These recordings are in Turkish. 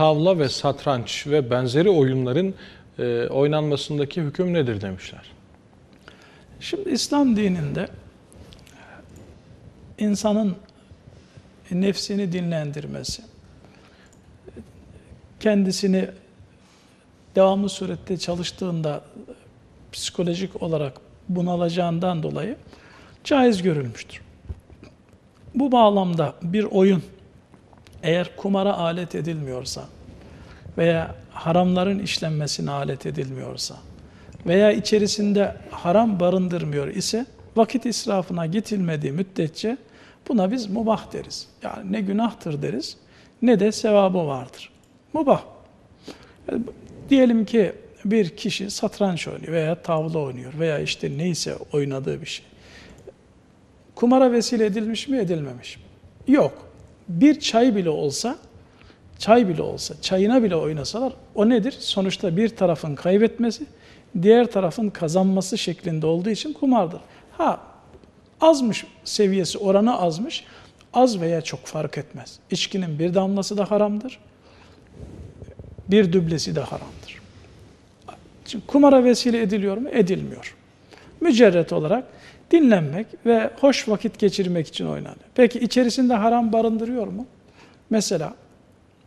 tavla ve satranç ve benzeri oyunların e, oynanmasındaki hüküm nedir demişler. Şimdi İslam dininde insanın nefsini dinlendirmesi, kendisini devamlı surette çalıştığında psikolojik olarak bunalacağından dolayı caiz görülmüştür. Bu bağlamda bir oyun eğer kumara alet edilmiyorsa veya haramların işlenmesine alet edilmiyorsa veya içerisinde haram barındırmıyor ise vakit israfına gidilmediği müddetçe buna biz mubah deriz. Yani ne günahtır deriz ne de sevabı vardır. Mubah. Diyelim ki bir kişi satranç oynuyor veya tavla oynuyor veya işte neyse oynadığı bir şey. Kumara vesile edilmiş mi edilmemiş mi? Yok. Bir çay bile olsa, çay bile olsa, çayına bile oynasalar o nedir? Sonuçta bir tarafın kaybetmesi, diğer tarafın kazanması şeklinde olduğu için kumardır. Ha azmış seviyesi, oranı azmış. Az veya çok fark etmez. İçkinin bir damlası da haramdır. Bir düblesi de haramdır. Şimdi kumara vesile ediliyor mu? Edilmiyor. Mücerret olarak dinlenmek ve hoş vakit geçirmek için oynanıyor. Peki içerisinde haram barındırıyor mu? Mesela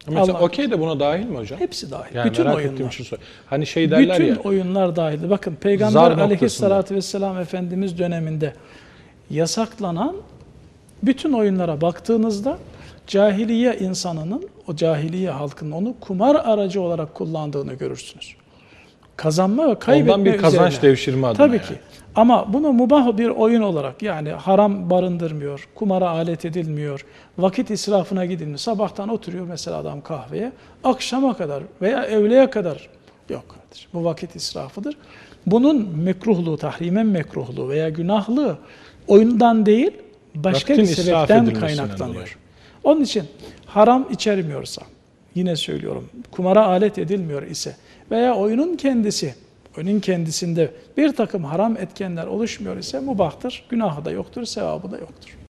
Mesela okey de buna dahil mi hocam? hepsi dahil. Yani Bütün oyunlar. için sor- Hani şey derler Bütün ya. oyunlar dahil. Bakın Peygamber aleyhissalatü vesselam Efendimiz döneminde yasaklanan bütün oyunlara baktığınızda cahiliye insanının, o cahiliye halkının onu kumar aracı olarak kullandığını görürsünüz. Kazanma ve kaybetme Ondan bir kazanç üzerine. devşirme adına. Tabii yani. ki. Ama bunu mubah bir oyun olarak yani haram barındırmıyor, kumara alet edilmiyor, vakit israfına gidilmiyor. Sabahtan oturuyor mesela adam kahveye, akşama kadar veya öğleye kadar yok kardeşim. Bu vakit israfıdır. Bunun mekruhluğu, tahrimen mekruhluğu veya günahlığı oyundan değil başka Vaktin bir sebepten kaynaklanıyor. dolayı. Onun için haram içermiyorsa, yine söylüyorum, kumara alet edilmiyor ise veya oyunun kendisi, oyunun kendisinde bir takım haram etkenler oluşmuyor ise mubahtır, günahı da yoktur, sevabı da yoktur.